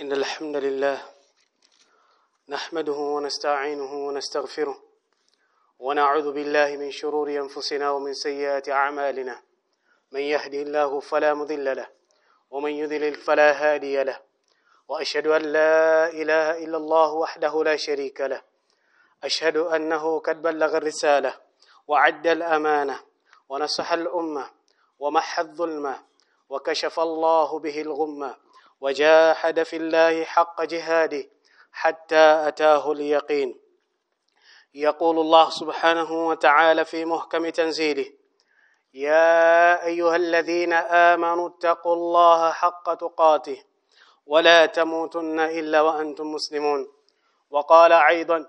إن الحمد لله نحمده ونستعينه ونستغفره ونعوذ بالله من شرور أنفسنا ومن سيئات أعمالنا. من يهده الله فلا مضل له ومن يضلل فلا هادي له. وأشهد أن لا إله إلا الله وحده لا شريك له. أشهد أنه قد بلغ الرسالة وعد الأمانة ونصح الأمة ومحى الظلمة وكشف الله به الغمة وجاهد في الله حق جهاده حتى أتاه اليقين. يقول الله سبحانه وتعالى في محكم تنزيله يا أيها الذين آمنوا اتقوا الله حق تقاته ولا تموتن إلا وأنتم مسلمون. وقال أيضا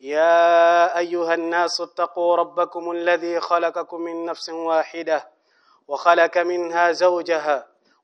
يا أيها الناس اتقوا ربكم الذي خلقكم من نفس واحدة وخلق منها زوجها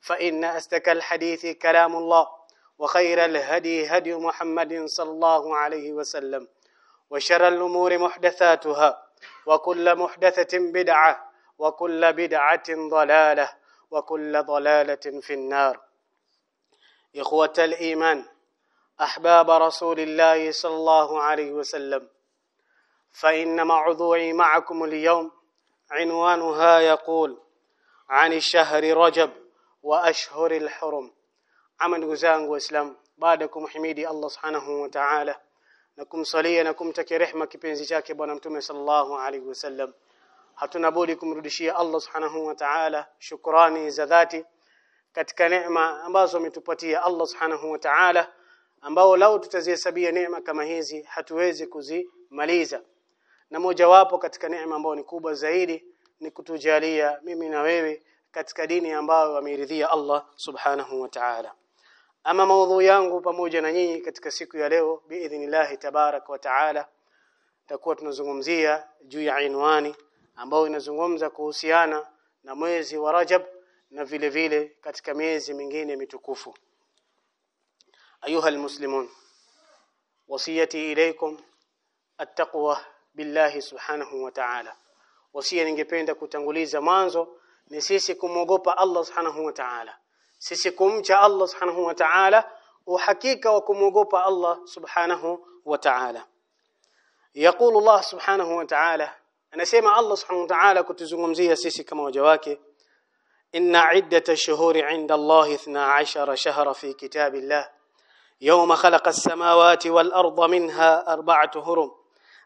فإن أستك الحديث كلام الله وخير الهدي هدي محمد صلى الله عليه وسلم وشر الأمور محدثاتها وكل محدثة بدعة وكل بدعة ضلالة وكل ضلالة في النار. إخوة الإيمان أحباب رسول الله صلى الله عليه وسلم فإن موضوعي معكم اليوم عنوانها يقول عن الشهر رجب. wa ashhuril hurum. Ama ndugu zangu waislamu baada ya kumhimidi Allah subhanahu wa ta'ala na kumsalia na kumtakia rehma kipenzi chake bwana mtume sallallahu alaihi wasallam hatuna budi kumrudishia Allah subhanahu wa ta'ala shukrani za dhati katika neema ambazo ametupatia Allah subhanahu wa ta'ala ambao lao tutazihesabia neema kama hizi hatuwezi kuzimaliza. Na mojawapo katika neema ambayo ni kubwa zaidi ni kutujalia mimi na wewe katika dini ambayo ameridhia Allah subhanahu wa ta'ala. Ama maudhui yangu pamoja na nyinyi katika siku ya leo biidhnillah tabarak wa taala takuwa tunazungumzia juu ya inwani ambayo inazungumza kuhusiana na mwezi wa Rajab na vile vile katika miezi mingine mitukufu. Ayuha almuslimun wasiyati ilaykum attaqwa billahi subhanahu wa ta'ala. Wasia ningependa kutanguliza mwanzo ni sisi kumwogopa Allah subhanahu wa ta'ala sisi kumcha Allah subhanahu wa ta'ala uhakika wa kumwogopa Allah subhanahu wa ta'ala يقول الله سبحانه وتعالى anasema Allah subhanahu wa ta'ala kutuzungumzia sisi kama waja wake inna iddata ash-shuhuri 'inda Allah 12 shahra fi kitabillah khalaqa as-samawati wal arda minha arba'atu hurum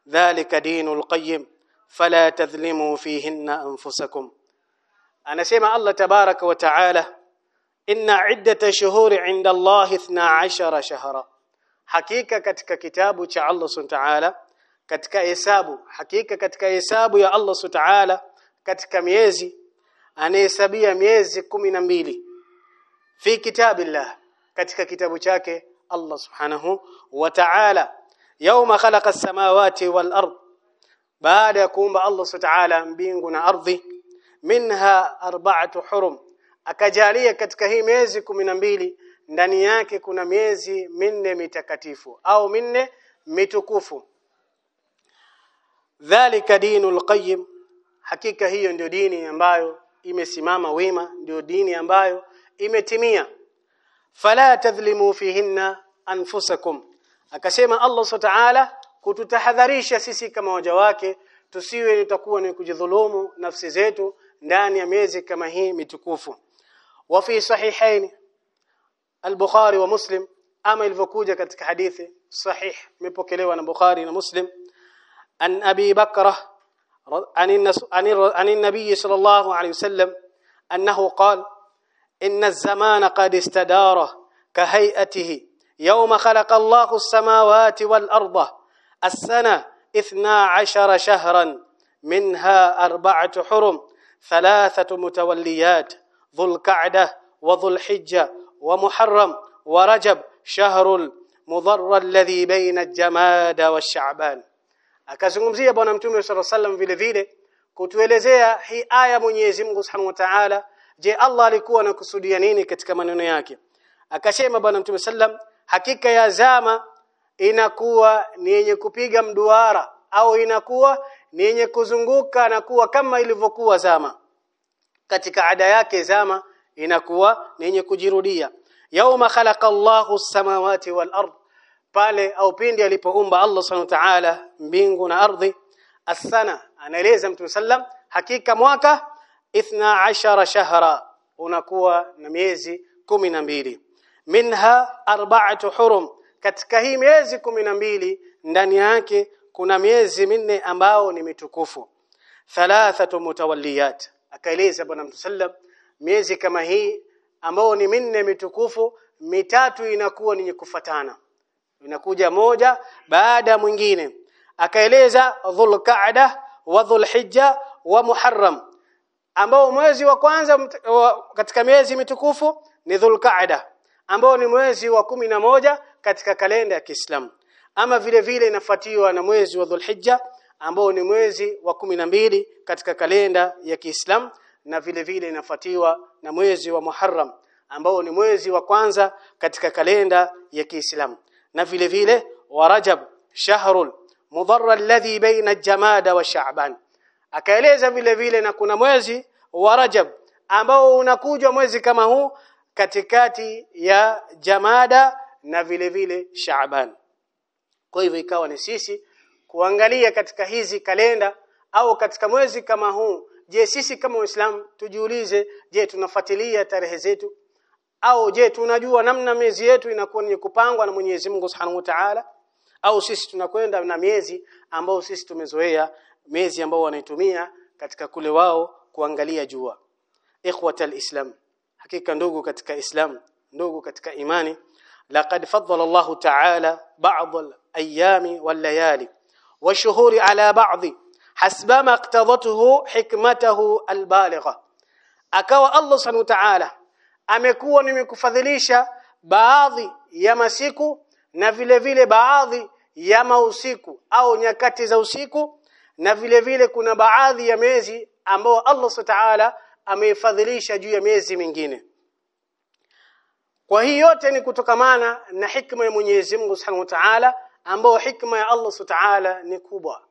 dhalika dinul qayyim fala tadhlimu fihinna anfusakum anasema Allah tabaraka wa ta'ala inna iddata shuhuri inda Allah 12 shahra. Hakika katika kitabu cha Allah subhanahu katika hesabu hakika katika hesabu ya Allah subhanahu katika miezi anahesabia miezi mbili fi kitabillah katika kitabu chake Allah subhanahu wa ta'ala yawma khalaqa as-samawati wal ard. Baada ya kuumba Allah subhanahu mbingu na ardhi minha arba'atu hurum. Akajalia katika hii miezi mbili ndani yake kuna miezi minne mitakatifu au minne mitukufu. Dhalika dinul qayyim. Hakika hiyo ndio dini ambayo imesimama wima ndio dini ambayo imetimia. Fala tadhlimu fihinna anfusakum. Akasema Allah subhanahu kututahadharisha sisi kama waja wake tusiwe tutakuwa ni kujidhulumu nafsi zetu ndani ya miezi kama hii mitukufu wa fi sahihaini al-Bukhari wa Muslim ama ilivyokuja katika hadithi sahih imepokelewa na Bukhari na Muslim an Abi Bakra عن عن النبي صلى الله عليه وسلم أنه قال إن الزمان قد استدار كهيئته يوم خلق الله السماوات والأرض اثنا عشر شهرا منها أربعة حرم thalathatu mutawalliyat dhulqa'dah wa dhulhijja wa muharram wa rajab shahrul mudharra alladhi baina jamada wa akazungumzia bwana mtume sallallahu sallam vile vile kutuelezea hii aya Mwenyezi Mungu Subhanahu wa Ta'ala je Allah alikuwa anakusudia nini katika maneno yake? Akasema bwana mtume sallam hakika ya zama inakuwa ni yenye kupiga mduara au inakuwa ni yenye kuzunguka na kuwa kama ilivyokuwa zama. Katika ada yake zama inakuwa ni yenye kujirudia. Yauma khalaqa Allahu samawati wal ard pale au pindi alipoumba Allah subhanahu wa ta'ala mbingu na ardhi. Asana anaeleza mtume sallam hakika mwaka 12 shahra unakuwa na miezi mbili. Minha arba'atu hurum katika hii miezi mbili ndani yake kuna miezi minne ambao ni mitukufu. Thalathatu mutawalliyat. Akaeleza bwana mtume sallam miezi kama hii ambao ni minne mitukufu mitatu inakuwa ni kufatana inakuja moja baada mwingine. Akaeleza dhulqaada wa dhulhijja wa muharram ambao mwezi wa kwanza wa, katika miezi mitukufu ni dhulqaada ambao ni mwezi wa kumi na moja katika kalenda ya Kiislamu ama vile vile inafuatiwa na mwezi wa dhulhijja ambao ni mwezi wa kumi na mbili katika kalenda ya Kiislamu na vile vile inafuatiwa na mwezi wa Muharram ambao ni mwezi wa kwanza katika kalenda ya Kiislamu. Na vile vile wa Rajab shahrul mudharra alladhi baina jamada wa Sha'ban. Akaeleza vile vile na kuna mwezi wa Rajab ambao unakuja mwezi kama huu katikati ya Jamada na vile vile Shaaban kwa hivyo ikawa ni sisi kuangalia katika hizi kalenda au katika mwezi kama huu je sisi kama waislamu tujiulize je tunafuatilia tarehe zetu? Au je tunajua namna miezi yetu inakuwa ni kupangwa na Mwenyezi Mungu Subhanahu wa Ta'ala? Au sisi tunakwenda na miezi ambao sisi tumezoea miezi ambao wanaitumia katika kule wao kuangalia jua? Ikhwatal islam hakika ndugu katika islam ndugu katika imani laqad faddala Allah ta'ala ba'd al-ayami wal-layali wash-shuhuri ala ba'd hasbama iqtadathu hikmatahu al-baligha akawa Allah subhanahu ta'ala amekuwa nimekufadhilisha baadhi ya masiku na vile vile baadhi ya mausiku au nyakati za usiku na vile vile kuna baadhi ya miezi ambao Allah Subhanahu ameifadhilisha juu ya miezi mingine kwa hii yote ni kutokamana na hikma ya Mwenyezi Mungu Subhanahu wa Ta'ala ambao hikma ya Allah Subhanahu ni kubwa.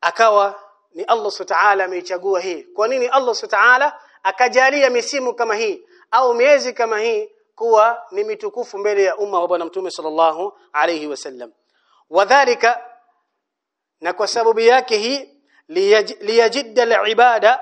Akawa ni Allah Subhanahu ameichagua hii. Kwa nini Allah Subhanahu akajalia misimu kama hii au miezi kama hii kuwa ni mitukufu mbele ya umma wa bwana mtume sallallahu alayhi wasallam wadhālika na kwa sababu yake hii liyajidda al-ibada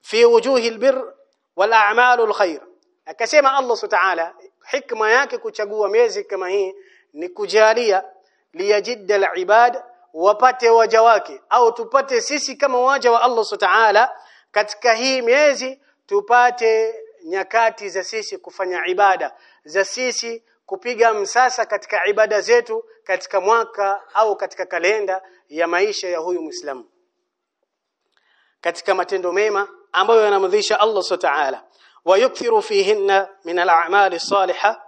fi wujuhi al-birr wal a'mal al-khair akasema Allah subhanahu hikma yake kuchagua miezi kama hii ni kujalia liyajidda al-ibad wapate waja wake au tupate sisi kama waja wa Allah subhanahu katika hii miezi tupate nyakati za sisi kufanya ibada za sisi kupiga msasa katika ibada zetu katika mwaka au katika kalenda ya maisha ya huyu Muislamu. Katika matendo mema ambayo yanamdhisha Allah Subhanahu wa yukthiru fihinna min al-a'mali salihah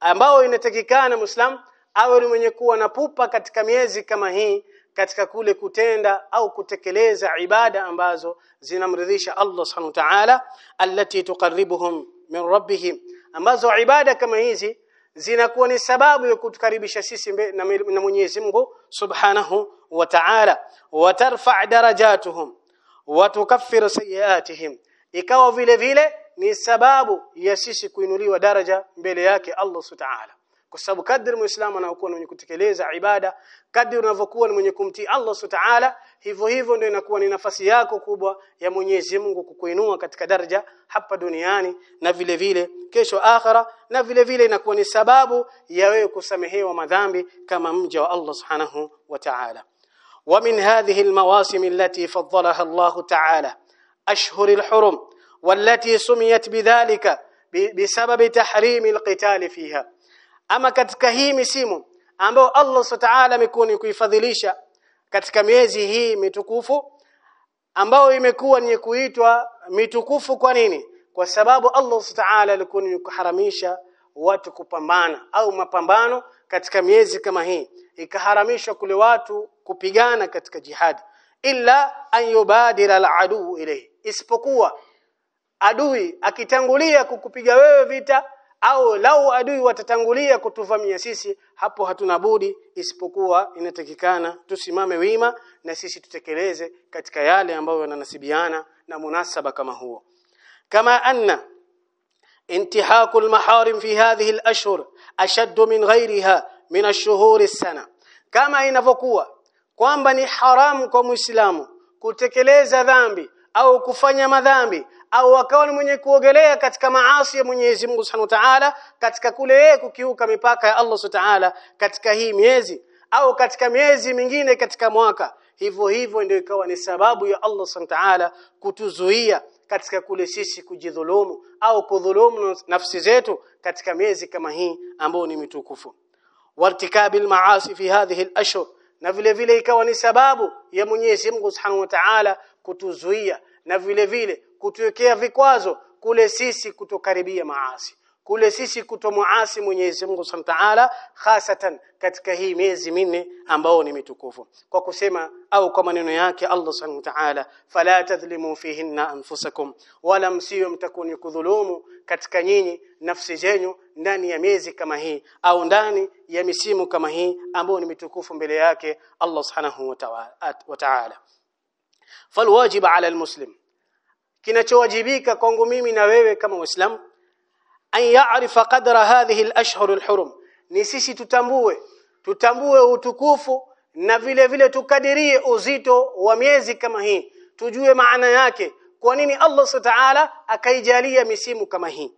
ambao inatakikana Muislam awe ni mwenye kuwa na pupa katika miezi kama hii katika kule kutenda au kutekeleza ibada ambazo zinamridhisha Allah Subhanahu wa ta'ala allati tuqarribuhum min rabbihim ambazo ibada kama hizi zinakuwa ni sababu ya kutukaribisha sisi na Mwenyezi Mungu Subhanahu wa Ta'ala. Watarfa darajatuhum wa tukaffiru sayiatihim ikawa vile vile ni sababu ya sisi kuinuliwa daraja mbele yake Allah Subhanahu kwa sababu kadri muislamu anakuwa mwenye kutekeleza ibada kadri unavyokuwa ni mwenye kumtii Allah Subhanahu hivyo hivyo ndio inakuwa ni nafasi yako kubwa ya Mwenyezi Mungu kukuinua katika daraja hapa duniani na vile vile kesho akhira na vile vile inakuwa ni sababu ya wewe kusamehewa madhambi kama mja wa Allah Subhanahu wa Ta'ala ومن هذه المواسم التي فضلها الله تعالى أشهر الحرم wallati sumiyat bidhalika bisababi tahrimi alqitali fiha ama katika hii misimu ambayo Allah Subhanahu amekuwa kuifadhilisha katika miezi hii mitukufu ambayo imekuwa ni kuitwa mitukufu kwa nini kwa sababu Allah Subhanahu alikuwa ni kuharamisha watu kupambana au mapambano katika miezi kama hii ikaharamishwa kule watu kupigana katika jihad illa an yubadira al-adu ilayhi isipokuwa adui akitangulia kukupiga wewe vita au lau adui watatangulia kutuvamia sisi hapo hatuna budi isipokuwa inatakikana tusimame wima na sisi tutekeleze katika yale ambayo yananasibiana na munasaba kama huo kama anna انتهاك المحارم في هذه الاشهر اشد من غيرها من الشهور السنه kama inavyokuwa kwamba ni haramu kwa muislamu kutekeleza dhambi au kufanya madhambi au akawa ni mwenye kuogelea katika maasi ya Mwenyezi Mungu Subhanahu wa Ta'ala katika kule yeye kukiuka mipaka ya Allah Subhanahu wa Ta'ala katika hii miezi au katika miezi mingine katika mwaka. Hivyo hivyo ndio ikawa ni sababu ya Allah Subhanahu wa Ta'ala kutuzuia katika kule sisi kujidhulumu au kudhulumu nafsi zetu katika miezi kama hii ambayo ni mitukufu. Wartikabi almaasi fi hadhihi alashhur na vile vile ikawa ni sababu ya Mwenyezi Mungu Subhanahu wa Ta'ala kutuzuia na vile vile kutuwekea vikwazo kule sisi kutokaribia maasi kule sisi kutomuasi Mwenyezi Mungu Subhanahu hasatan katika hii miezi minne ambao ni mitukufu. Kwa kusema au kwa maneno yake Allah Subhanahu Ta'ala fala tadhlimu fihinna anfusakum wala msiyo mtakuni kudhulumu katika nyinyi nafsi zenyu ndani ya miezi kama hii au ndani ya misimu kama hii ambao ni mitukufu mbele yake Allah Subhanahu wa Ta'ala. Falwajib ala almuslim kinachowajibika kwangu mimi na wewe kama muislamu an ya'rifa qadra hadhihi al-ashhur al-hurum. Ni sisi tutambue tutambue utukufu na vile vile tukadirie uzito wa miezi kama hii. Tujue maana yake. Kwa nini Allah Subhanahu akaijalia misimu kama hii?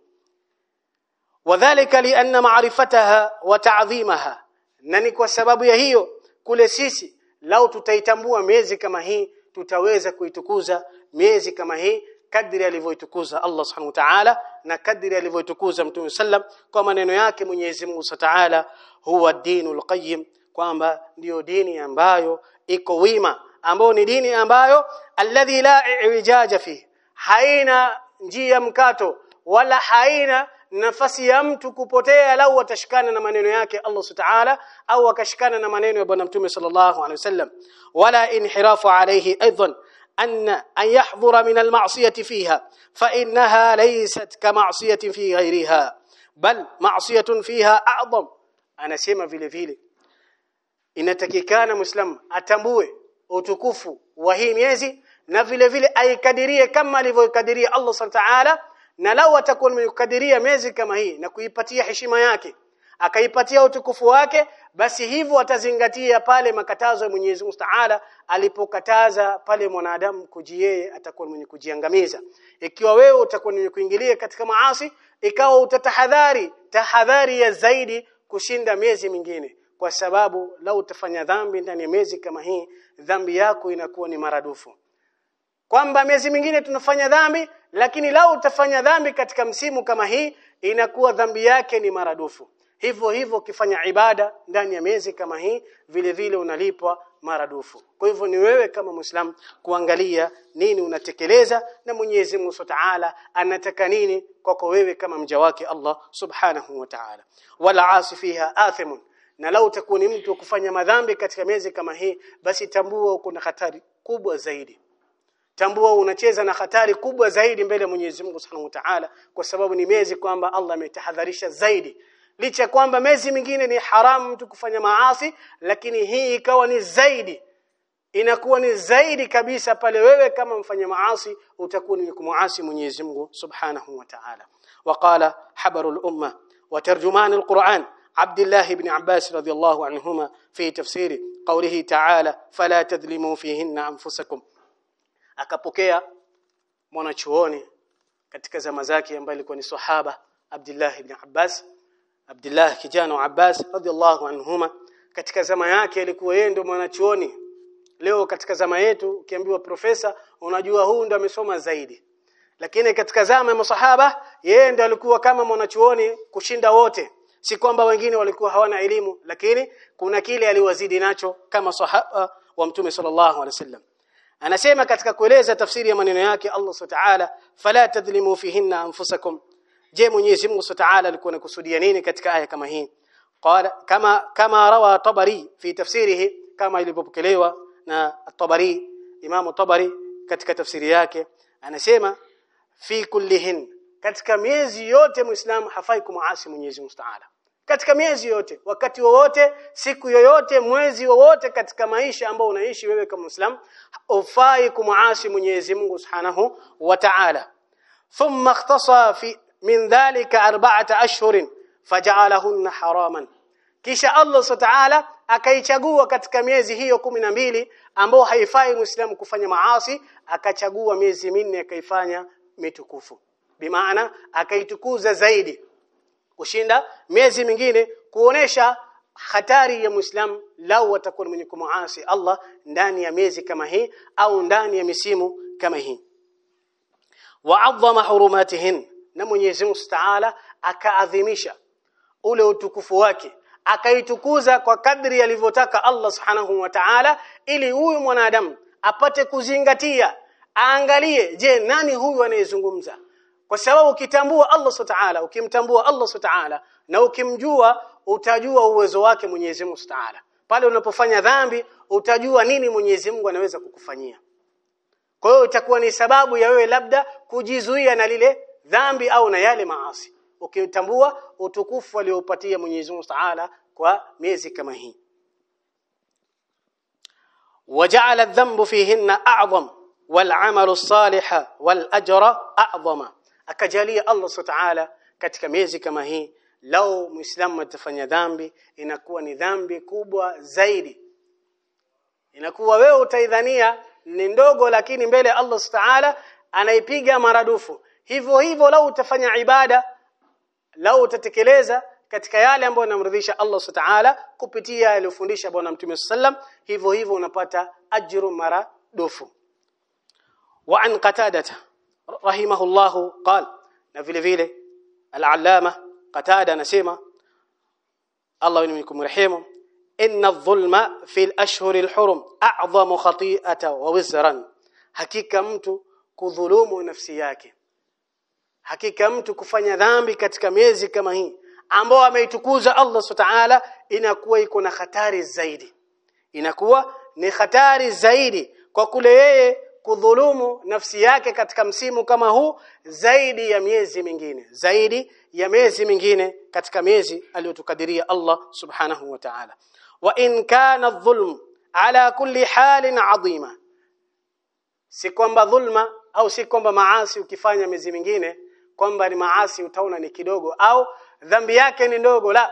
Wadhālika lianna ma'rifataha wa ta'dhimaha. Na ni kwa sababu ya hiyo kule sisi lau tutaitambua miezi kama hii tutaweza kuitukuza miezi kama hii kadri alivyoitukuza Allah Subhanahu wa Ta'ala na kadri alivyoitukuza Mtume sallam. Kwa maneno yake Mwenyezi Mungu Ta'ala huwa dinul qayyim kwamba ndiyo dini ambayo iko wima ambayo ni dini ambayo alladhi la ijaja fi haina njia mkato wala haina nafasi ya mtu kupotea lau atashikana na maneno yake Allah Subhanahu au akashikana na maneno ya bwana mtume sallallahu alaihi wasallam wala inhirafu alayhi aidan أن أن يحضر من المعصية فيها فإنها ليست كمعصية في غيرها بل معصية فيها أعظم. أنا سيما فيلي إن تكي كان مسلم أتموه أتكف وهي ميزي. نفيلي فيلي أي كدرية كما لفو كدرية الله سبحانه وتعالى نلو تكون من كدرية ميزي كما هي. نكو يبتيح شما ياكي. Akaipatia utukufu wake basi hivyo atazingatia pale makatazo ya Mwenyezi Mungu Ta'ala alipokataza pale mwanadamu kujiyeye atakuwa mwenye kujiangamiza. Ikiwa wewe utakuwa mwenye kuingilia katika maasi ikawa utatahadhari tahadhari ya zaidi kushinda miezi mingine. Kwa sababu lau utafanya dhambi ndani ya miezi kama hii dhambi yako inakuwa ni maradufu. Kwamba miezi mingine tunafanya dhambi lakini lau utafanya dhambi katika msimu kama hii inakuwa dhambi yake ni maradufu hivyo hivyo ukifanya ibada ndani ya miezi kama hii vile vile unalipwa maradufu. Kwa hivyo ni wewe kama muislam kuangalia nini unatekeleza na Mwenyezi Mungu Ta'ala anataka nini kwako wewe kama mja wake Allah Subhanahu wa Ta'ala. Wala asifiha athimun. Na lau utakuwa ni mtu kufanya madhambi katika miezi kama hii basi tambua uko na hatari kubwa zaidi. Tambua unacheza na hatari kubwa zaidi mbele ya Mwenyezi Mungu Subhanahu wa Ta'ala kwa sababu ni miezi kwamba Allah ametahadharisha zaidi licha kwamba miezi mingine ni haramu mtu kufanya maasi lakini hii ikawa ni zaidi. Inakuwa ni zaidi kabisa pale wewe kama mfanya maasi utakuwa ni kumuasi Mwenyezi Mungu Subhanahu wa Ta'ala. Waqala habarul umma wa tarjuman alquran Abdullah ibn Abbas radiyallahu anhuma fi tafsiri qawlihi ta'ala fala tadhlimu fihinna anfusakum. Akapokea mwanachuoni katika zama zake ambaye alikuwa ni sahaba Abdullah ibn Abbas Abdullah kijana wa Abbas radhiallahu anhuma katika zama yake alikuwa yeye ndio mwanachuoni. Leo katika zama yetu ukiambiwa profesa unajua huu ndio amesoma zaidi. Lakini katika zama ya masahaba yeye ndio alikuwa kama mwanachuoni kushinda wote. Si kwamba wengine walikuwa hawana elimu lakini kuna kile aliwazidi nacho kama sahaba wa mtume sallallahu alaihi wasallam. Anasema katika kueleza tafsiri ya maneno yake Allah Subhanahu wa ta'ala fala tadhlimu fihinna anfusakum je Mwenyezi Mungu Subhanahu alikuwa anakusudia nini katika aya kama hii? Qala kama kama rawa tabari fi tafsirihi kama ilivyopokelewa na tabari Imam tabari katika tafsiri yake anasema fi kullihin katika miezi yote muislamu hafai kumuasi Mwenyezi Mungu Ta'ala. Katika miezi yote wakati wowote siku yoyote mwezi wowote katika maisha ambao unaishi wewe kama muislamu ufai kumuasi Mwenyezi Mungu Subhanahu wa Ta'ala. Thumma ikhtasa fi min dhalika arba'ata ashhurin faj'alahunna haraman. Kisha Allah Subhanahu akaichagua katika miezi hiyo mbili ambao haifai Muislamu kufanya maasi akachagua miezi minne akaifanya mitukufu. Bimaana akaitukuza zaidi. Kushinda miezi mingine kuonesha hatari ya Muislam lau atakuwa mwenye kumuasi Allah ndani ya miezi kama hii au ndani ya misimu kama hii. Wa'azzama hurumatihin na Mwenyezi Mungu Ta'ala akaadhimisha ule utukufu wake akaitukuza kwa kadri alivyotaka Allah Subhanahu wa Ta'ala ili huyu mwanadamu apate kuzingatia aangalie je nani huyu anayezungumza? Kwa sababu ukitambua Allah Subhanahu wa Ta'ala ukimtambua Allah Subhanahu wa Ta'ala na ukimjua utajua uwezo wake Mwenyezi Mungu Subhanahu pale unapofanya dhambi utajua nini Mwenyezi Mungu anaweza kukufanyia. Kwa hiyo itakuwa ni sababu ya wewe labda kujizuia na lile dhambi au na yale maasi ukitambua utukufu aliopatia Mwenyezi Mungu Subhanahu kwa miezi kama hii وجعل الذنب فيهن اعظم والعمل الصالح والاجر اعظم akajalia Allah Subhanahu katika miezi kama hii lau muislamu atafanya dhambi inakuwa ni dhambi kubwa zaidi inakuwa wewe utaidhania ni ndogo lakini mbele Allah Subhanahu anaipiga maradufu hivyo hivyo lau utafanya ibada lau utatekeleza katika yale ambayo yanamridhisha Allah Subhanahu kupitia aliyofundisha bwana Mtume sallam hivyo hivyo unapata ajru maradufu wa an qatadata rahimahullahu qal na vile vile al-allama qatada anasema Allah ni kumrehemu inna adh-dhulma fi al-ashhur al-hurum a'zamu khati'ata wa wizran hakika mtu kudhulumu nafsi yake hakika mtu kufanya dhambi katika miezi kama hii ambao ameitukuza Allah Subhanahu inakuwa iko na hatari zaidi. Inakuwa ni hatari zaidi kwa kule yeye kudhulumu nafsi yake katika msimu kama huu zaidi ya miezi mingine zaidi ya miezi mingine katika miezi aliyotukadiria Allah subhanahu wa ta'ala. Wa in kana dhulm ala kulli halin adhima si kwamba dhulma au si kwamba maasi ukifanya miezi mingine kwamba ni maasi utaona ni kidogo au dhambi yake ni ndogo. La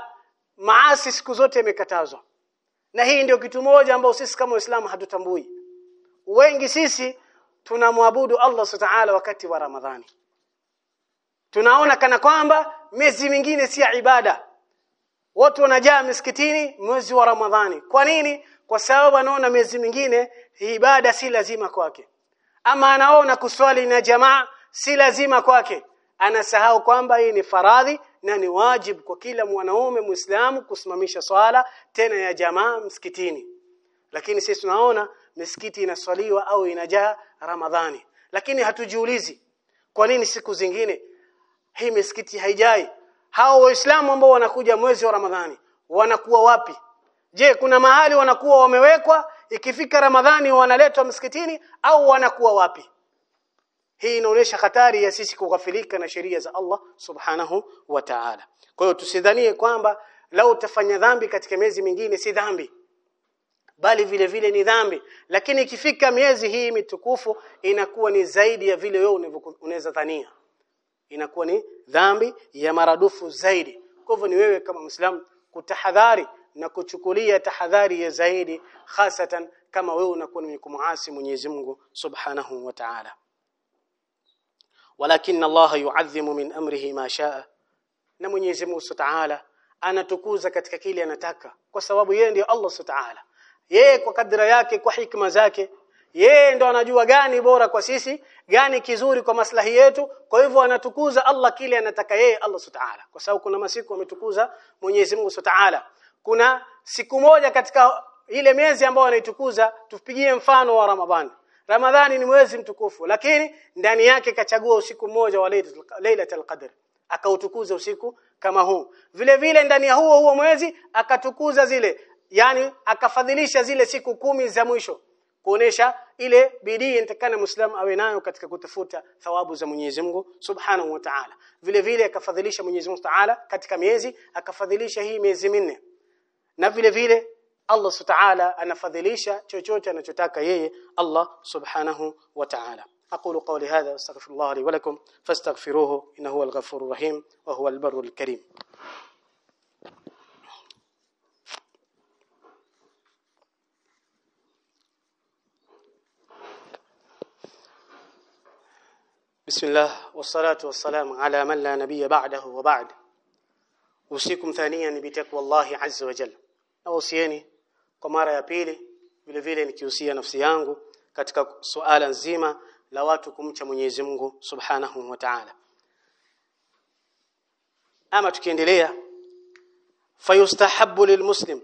maasi siku zote imekatazwa na hii ndio kitu moja ambao sisi kama waislamu hatutambui. Wengi sisi tunamwabudu Allah Subhanahu wakati wa Ramadhani. Tunaona kana kwamba miezi mingine si ibada. Watu wanajaa misikitini mwezi wa Ramadhani. Kwa nini? Kwa sababu anaona miezi mingine ibada si lazima kwake. Ama anaona kuswali na jamaa si lazima kwake anasahau kwamba hii ni faradhi na ni wajib kwa kila mwanaume Muislamu kusimamisha swala tena ya jamaa msikitini. Lakini sisi tunaona misikiti inaswaliwa au inajaa Ramadhani. Lakini hatujiulizi kwa nini siku zingine hii misikiti haijai. Hao waislamu ambao wanakuja mwezi wa Ramadhani wanakuwa wapi? Je kuna mahali wanakuwa wamewekwa? Ikifika Ramadhani wanaletwa msikitini au wanakuwa wapi hii inaonyesha hatari ya sisi kughafilika na sheria za Allah subhanahu wa ta'ala. Kwa hiyo tusidhanie kwamba lau utafanya dhambi katika miezi mingine si dhambi bali vile vile ni dhambi. Lakini ikifika miezi hii mitukufu inakuwa ni zaidi ya vile wewe unaweza dhania. Inakuwa ni dhambi ya maradufu zaidi. Kwa hivyo ni wewe kama Muislamu kutahadhari na kuchukulia tahadhari ya zaidi hasatan kama wewe unakuwa ni kumuasi Mwenyezi Mungu Subhanahu wa Ta'ala walakin Allah yu'adhimu min amrihi ma shaa. Na Mwenyezi Mungu Subhanahu anatukuza katika kile anataka kwa sababu yeye ndiyo Allah Subhanahu yeye kwa kadra yake kwa hikma zake yeye ndo anajua gani bora kwa sisi gani kizuri kwa maslahi yetu. Kwa hivyo anatukuza Allah kile anataka yeye Allah Subhanahu kwa sababu kuna masiku ametukuza Mwenyezi Mungu Subhanahu kuna siku moja katika ile miezi ambayo anaitukuza tupigie mfano wa Ramadhani Ramadhani ni mwezi mtukufu lakini ndani yake kachagua usiku mmoja wa Lailatul Qadr akautukuza usiku kama huu. Vile vile ndani ya huo huo mwezi akatukuza zile yani akafadhilisha zile siku kumi za mwisho kuonesha ile bidii inatakana muislamu awe nayo katika kutafuta thawabu za Mwenyezi Mungu Subhanahu wa Ta'ala. Vile vile akafadhilisha Mwenyezi Mungu Ta'ala katika miezi akafadhilisha hii miezi minne. Na vile vile Allah Subhanahu anafadhilisha chochote anachotaka yeye Allah Subhanahu wa Ta'ala أقول قولي هذا وأستغفر الله لي ولكم فاستغفروه إنه هو الغفور الرحيم وهو البر الكريم. بسم الله والصلاة والسلام على من لا نبي بعده وبعد. أوصيكم ثانيا بتقوى الله عز وجل. أوصيني kwa mara ya pili vile vile nikihusia nafsi yangu katika suala nzima la watu kumcha Mwenyezi Mungu Subhanahu wa Ta'ala ama tukiendelea fayustahabbu lilmuslim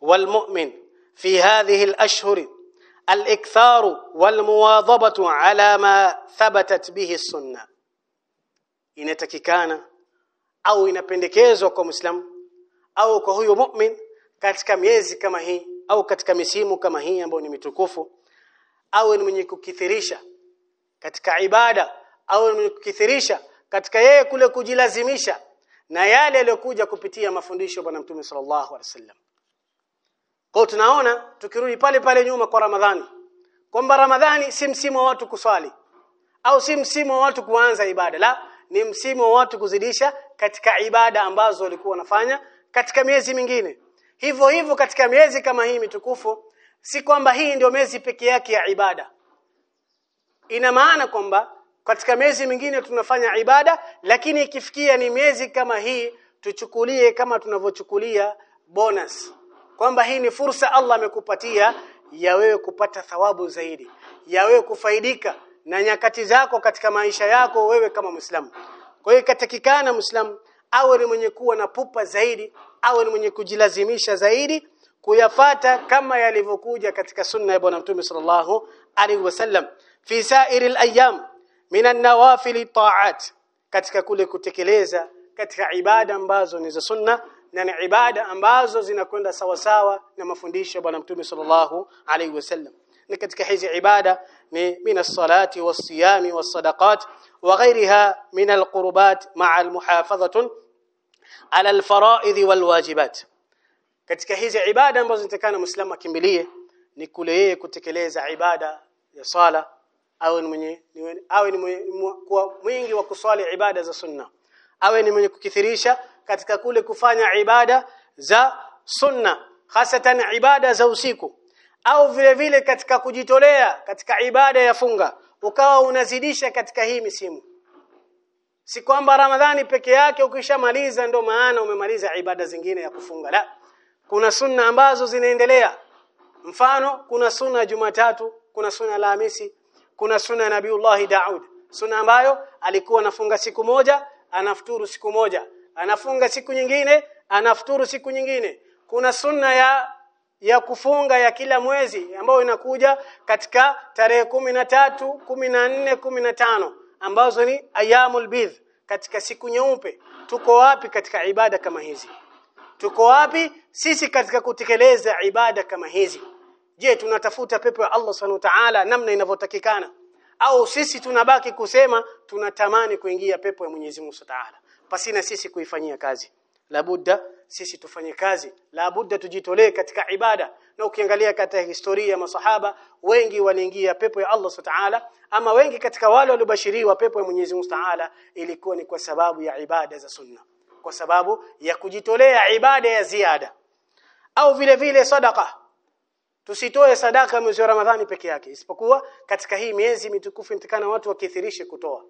walmu'min fi hadhihi alashhur الاكثار والمواظبه على ما ثبتت به السنه inatakikana au inapendekezwa kwa muislamu au kwa huyo mu'min katika miezi kama hii au katika misimu kama hii ambayo ni mitukufu au ni mwenye kukithirisha katika ibada au ni mwenye kukithirisha katika yeye kule kujilazimisha na yale yaliyokuja kupitia mafundisho bwana mtume sallallahu alaihi wasallam. Kwa tunaona tukirudi pale pale nyuma kwa Ramadhani kwamba Ramadhani si msimu wa watu kuswali au si msimu wa watu kuanza ibada la ni msimu wa watu kuzidisha katika ibada ambazo walikuwa wanafanya katika miezi mingine hivyo hivyo katika miezi kama hii mitukufu si kwamba hii ndio miezi peke yake ya ibada. Ina maana kwamba katika miezi mingine tunafanya ibada lakini ikifikia ni miezi kama hii tuchukulie kama tunavyochukulia bonus. Kwamba hii ni fursa Allah amekupatia ya wewe kupata thawabu zaidi ya wewe kufaidika na nyakati zako katika maisha yako wewe kama Muislamu. Kwa hiyo katakikana Muislamu awe ni mwenye kuwa na pupa zaidi awe ni mwenye kujilazimisha zaidi kuyafata kama yalivyokuja katika sunna ya bwana mtume sallallahu alaihi wasallam. Fi sa'iril ayyam minan nawafil ta'at katika kule kutekeleza katika ibada ambazo ni za sunna na ni ibada ambazo zinakwenda sawa sawa na mafundisho ya bwana mtume sallallahu alaihi wasallam. Ni katika hizi ibada ni min as-salati was-siyami was-sadaqat wa ghayriha min al-qurbat ma'a al-muhafadhatun ala alfaraid walwajibat. Katika hizi ibada ambazo zinatakana muislamu akimbilie ni kule yeye kutekeleza ibada ya sala awe ni mwenye awe ni kuwa mwingi wa kuswali ibada za sunna. Awe ni mwenye kukithirisha katika kule kufanya ibada za sunna hasatan ibada za usiku. Au vile vile katika kujitolea katika ibada ya funga ukawa unazidisha katika hii misimu si kwamba ramadhani peke yake ukishamaliza ndo maana umemaliza ibada zingine ya kufunga. La kuna sunna ambazo zinaendelea. Mfano kuna sunna Jumatatu kuna sunna Alhamisi kuna sunna Nabiiullah Daud. Sunna ambayo alikuwa anafunga siku moja anafuturu siku moja. Anafunga siku nyingine anafuturu siku nyingine. Kuna sunna ya ya kufunga ya kila mwezi ambayo inakuja katika tarehe kumi na tatu kumi na nne kumi na tano ambazo ni ayamul bidh katika siku nyeupe. Tuko wapi katika ibada kama hizi? Tuko wapi sisi katika kutekeleza ibada kama hizi? Je tunatafuta pepo ya Allah subhanahu wa ta'ala namna inavyotakikana? Au sisi tunabaki kusema tunatamani kuingia pepo ya Mwenyezi Mungu subhanahu wa Ta'ala pasina sisi kuifanyia kazi? Labudda sisi tufanye kazi. La budda tujitolee katika ibada. Na ukiangalia katika historia ya masahaba wengi waliingia pepo ya Allah Ta'ala ama wengi katika wale waliobashiriwa pepo ya Mwenyezi Mungu Ta'ala ilikuwa ni kwa sababu ya ibada za sunna. Kwa sababu ya kujitolea ibada ya ziada. Au vile vile sadaka tusitoe sadaka mwezi wa Ramadhani peke yake. Isipokuwa katika hii miezi mitukufu nitakana watu wakithirishe kutoa.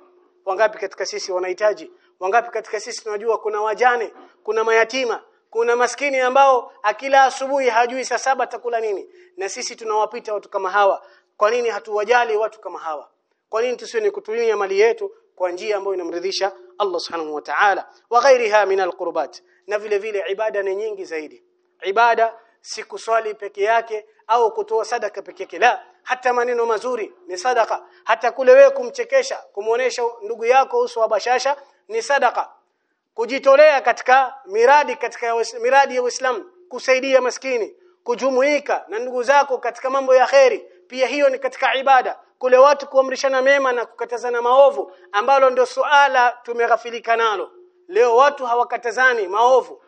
Wangapi katika sisi wanahitaji? Wangapi katika sisi tunajua kuna wajane kuna mayatima kuna maskini ambao akila asubuhi hajui saa saba atakula nini. Na sisi tunawapita watu kama hawa. Kwa nini hatuwajali watu kama hawa? Kwa nini tusiwe ni kutumia mali yetu kwa njia ambayo inamridhisha Allah Subhanahu wa Ta'ala? Wa ghairiha min alqurbat na vile vile ibada ni nyingi zaidi. Ibada si kuswali peke yake au kutoa sadaka peke yake. La hata maneno mazuri ni sadaka hata kule wewe kumchekesha kumuonesha ndugu yako uso wa bashasha ni sadaka kujitolea katika miradi katika miradi ya Uislamu kusaidia maskini kujumuika na ndugu zako katika mambo ya kheri. Pia hiyo ni katika ibada. Kule watu kuamrishana mema na kukatazana maovu ambalo ndio suala tumeghafilika nalo. Leo watu hawakatazani maovu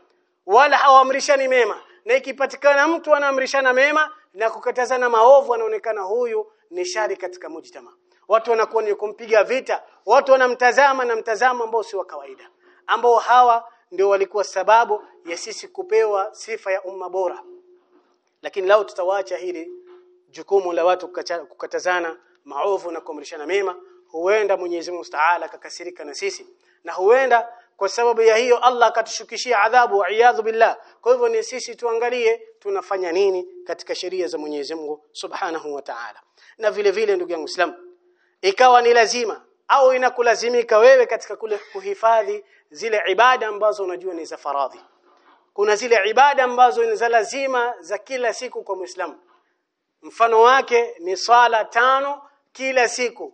wala hawaamrishani mema. Na ikipatikana mtu anaamrishana mema na kukatazana maovu anaonekana huyu ni shari katika mujtama watu wanakuwa ni kumpiga vita watu wanamtazama na mtazamo ambao si wa kawaida ambao hawa ndio walikuwa sababu ya sisi kupewa sifa ya umma bora. Lakini lao tutawaacha hili jukumu la watu kukatazana maovu na kuamrishana mema. Huenda Mwenyezi Mungu Taala akakasirika na sisi. Na huenda kwa sababu ya hiyo Allah akatushukishia adhabu iyadhu billah. Kwa hivyo ni sisi tuangalie tunafanya nini katika sheria za Mwenyezi Mungu Subhanahu wa Ta'ala. Na vile vile ndugu yangu Islam ikawa ni lazima au inakulazimika wewe katika kule kuhifadhi zile ibada ambazo unajua ni za faradhi. Kuna zile ibada ambazo ni za lazima za kila siku kwa Muislamu. Mfano wake ni swala tano kila siku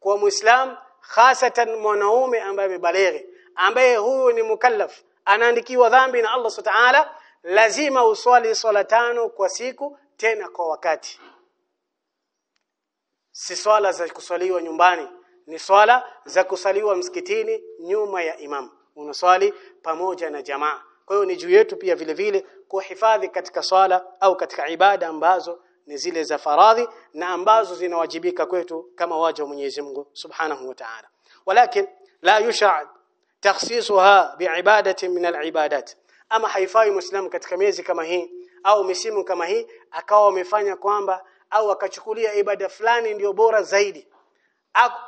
kwa Muislam hasatan mwanaume ambaye amebalere ambaye huyu ni mukallaf anaandikiwa dhambi na Allah Subhanahu lazima uswali swala tano kwa siku tena kwa wakati. Si swala za kuswaliwa nyumbani ni swala za kusaliwa msikitini nyuma ya imam. Unaswali pamoja na jamaa. Kwa hiyo ni juu yetu pia vile vile kuhifadhi katika swala au katika ibada ambazo ni zile za faradhi na ambazo zinawajibika kwetu kama waja wa Mwenyezi Mungu Subhanahu wa Ta'ala. Walakin la yusha takhsisuha biibadati min alibadat. Ama haifai muislamu katika miezi kama hii au misimu kama hii akawa amefanya kwamba au akachukulia ibada fulani ndio bora zaidi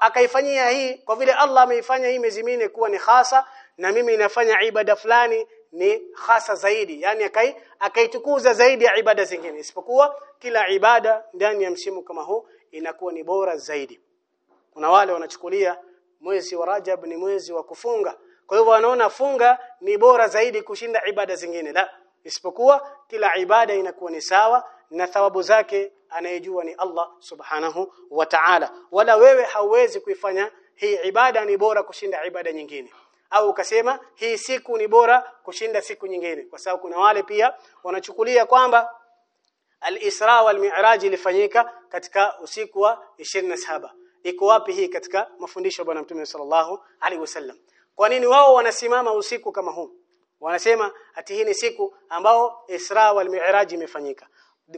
akaifanyia hii kwa vile Allah ameifanya hii miezi minne kuwa ni hasa na mimi inafanya ibada fulani ni hasa zaidi. Yani akai akaitukuza zaidi ya ibada zingine. Isipokuwa kila ibada ndani ya msimu kama huu inakuwa ni bora zaidi. Kuna wale wanachukulia mwezi wa Rajab ni mwezi wa kufunga. Kwa hivyo wanaona funga ni bora zaidi kushinda ibada zingine. La isipokuwa kila ibada inakuwa ni sawa na thawabu zake anayejua ni Allah subhanahu wa ta'ala. Wala wewe hauwezi kuifanya hii ibada ni bora kushinda ibada nyingine. Au ukasema hii siku ni bora kushinda siku nyingine. Kwa sababu kuna wale pia wanachukulia kwamba al-Isra wal Mi'raj ilifanyika katika usiku wa 27 iko wapi hii katika mafundisho ya bwana mtume sallallahu alaihi wasallam? Kwa nini wao wanasimama usiku kama huu? Wanasema ati hii ni siku ambao Isra wal Mi'raj imefanyika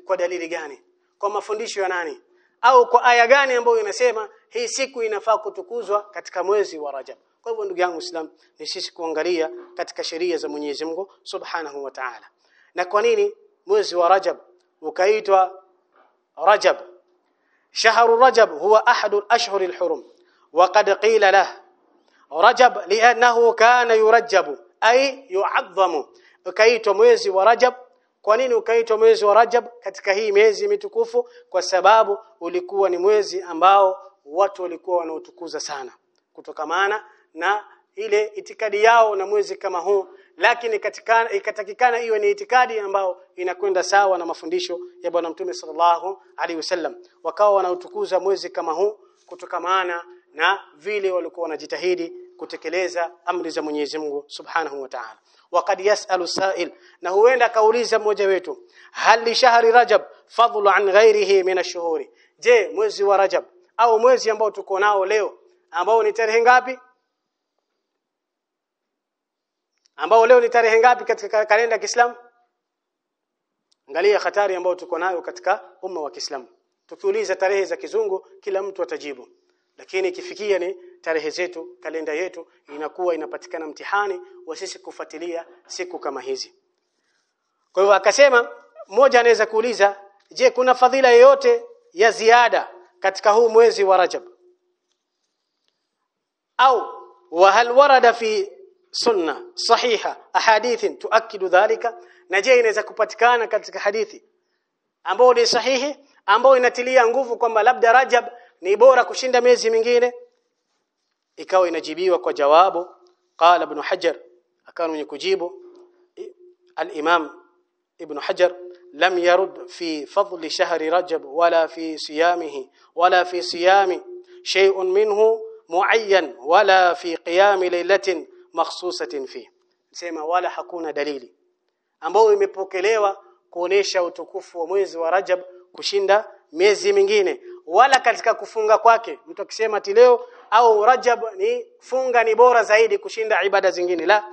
kwa dalili gani kwa mafundisho ya nani au kwa aya gani ambayo inasema hii siku inafaa kutukuzwa katika mwezi wa Rajab kwa hivyo ndugu yangu Islam ni sisi kuangalia katika sheria za Mwenyezi Mungu Subhanahu wa Ta'ala na kwa nini mwezi wa Rajab ukaitwa Rajab شهر رجب هو أحد الأشهر الحرم وقد قيل له رجب لأنه كان يرجب أي يعظم ukaitwa mwezi wa Rajab kwa nini ukaitwa mwezi wa Rajab katika hii miezi mitukufu? Kwa sababu ulikuwa ni mwezi ambao watu walikuwa wanaotukuza sana kutokamana na ile itikadi yao na mwezi kama huu. Lakini katika ikatakikana iwe ni itikadi ambayo inakwenda sawa na mafundisho ya bwana mtume sallallahu alaihi wasallam. Wakawa wanautukuza mwezi kama huu kutokamana na vile walikuwa wanajitahidi kutekeleza amri za Mwenyezi Mungu Subhanahu wa Ta'ala. Waqad yasalu sa'il na huenda kauliza mmoja wetu hal shahri rajab fadlu an ghairihi min ash-shuhuri? Je mwezi wa rajab au mwezi ambao tuko nao leo ambao ni tarehe ngapi? Ambao leo ni tarehe ngapi katika kalenda ya Kiislamu? Angalia hatari ambayo tuko nayo katika umma wa Kiislamu. Tukiuliza tarehe za kizungu kila mtu atajibu lakini ikifikia ni tarehe zetu kalenda yetu inakuwa inapatikana mtihani wa sisi kufuatilia siku kama hizi. Kwa hivyo akasema mmoja anaweza kuuliza je kuna fadhila yoyote ya ziada katika huu mwezi wa Rajab? Au wahal warada fi sunna sahiha ahadithin tuakidu dhalika? Na je inaweza kupatikana katika hadithi ambayo ni sahihi ambayo inatilia nguvu kwamba labda Rajab ni bora kushinda miezi mingine ikawa inajibiwa kwa jawabu qala ibn hajar akawa mwenye kujibu al-imam ibn hajar lam yarud fi fadl shahr rajab wala fi siyamihi wala fi siyami shay'un minhu muayyan wala fi qiyam laylatin makhsusatin fi sema wala hakuna dalili ambayo imepokelewa kuonesha utukufu wa mwezi wa Rajab kushinda miezi mingine wala katika kufunga kwake. Mtu akisema leo au Rajab ni funga ni bora zaidi kushinda ibada zingine la.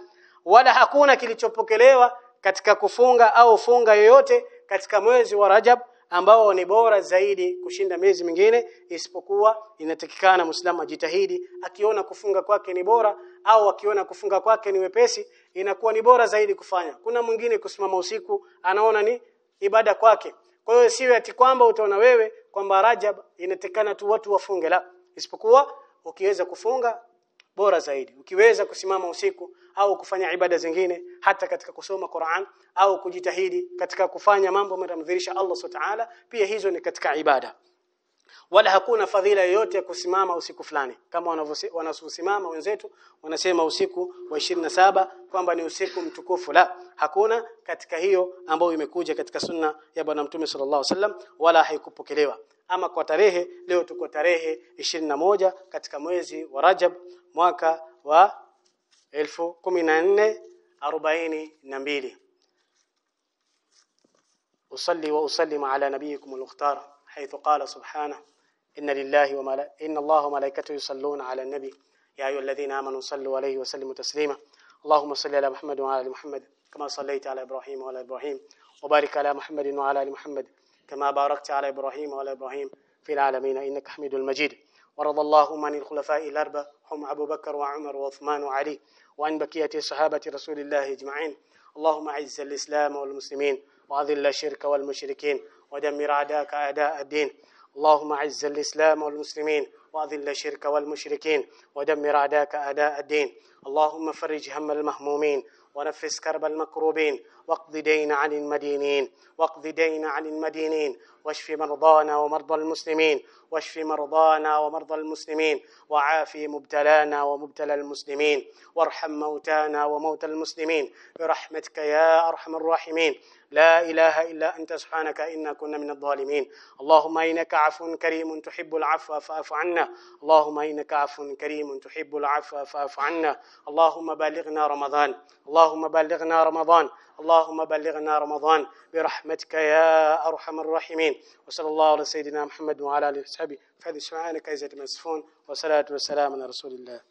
Wala hakuna kilichopokelewa katika kufunga au funga yoyote katika mwezi wa Rajab ambao ni bora zaidi kushinda miezi mingine isipokuwa inatakikana Muislamu ajitahidi akiona kufunga kwake ni bora au akiona kufunga kwake ni wepesi inakuwa ni bora zaidi kufanya. Kuna mwingine kusimama usiku anaona ni ibada kwake. Kwa hiyo siwe ati kwamba utaona wewe kwamba Rajab inatekana tu watu wafunge. La isipokuwa ukiweza kufunga bora zaidi. Ukiweza kusimama usiku au kufanya ibada zingine hata katika kusoma Qur'an au kujitahidi katika kufanya mambo yanayomdhirisha Allah Subhanahu pia hizo ni katika ibada wala hakuna fadhila yoyote ya kusimama usiku fulani. Kama wanavyosimama wenzetu wanasema usiku wa 27 kwamba ni usiku mtukufu. La hakuna katika hiyo ambayo imekuja katika sunna ya bwana mtume sallallahu alaihi wasallam wala haikupokelewa. Ama kwa tarehe leo tuko tarehe 21 katika mwezi wa Rajab mwaka wa 1442 usalli wa usallim ala nabiyikum al-mukhtar حيث قال سبحانه إن لله وملا... إن الله وملائكته يصلون على النبي. يا أيها الذين آمنوا صلوا عليه وسلموا تسليما. اللهم صل على محمد وعلى آل محمد كما صليت على إبراهيم وعلى إبراهيم. وبارك على محمد وعلى آل محمد كما باركت على إبراهيم وعلى إبراهيم في العالمين إنك حميد المجيد ورضى اللهم عن الخلفاء الأربعة هم أبو بكر وعمر وعثمان وعلي وعن بقية صحابة رسول الله أجمعين. اللهم أعز الإسلام والمسلمين وأذل الشرك والمشركين. ودمر أعداءك أعداء الدين. اللهم أعز الإسلام والمسلمين وأذل الشرك والمشركين ودمر أعداءك أعداء الدين. اللهم فرج هم المهمومين ونفس كرب المكروبين واقض دين عن المدينين واقض دين عن المدينين واشف مرضانا ومرضى المسلمين واشف مرضانا ومرضى المسلمين وعافي مبتلانا ومبتلى المسلمين وارحم موتانا وموتى المسلمين برحمتك يا أرحم الراحمين. لا إله إلا أنت سبحانك إنا كنا من الظالمين. اللهم إنك عفو كريم تحب العفو فاعف عنا. اللهم إنك عفو كريم تحب العفو فاعف عنا. اللهم بلغنا رمضان. اللهم بلغنا رمضان. اللهم بلغنا رمضان. برحمتك يا أرحم الراحمين. وصلى الله على سيدنا محمد وعلى آله وصحبه. فهذه سبحانك عزة ما يصفون والصلاة والسلام على رسول الله.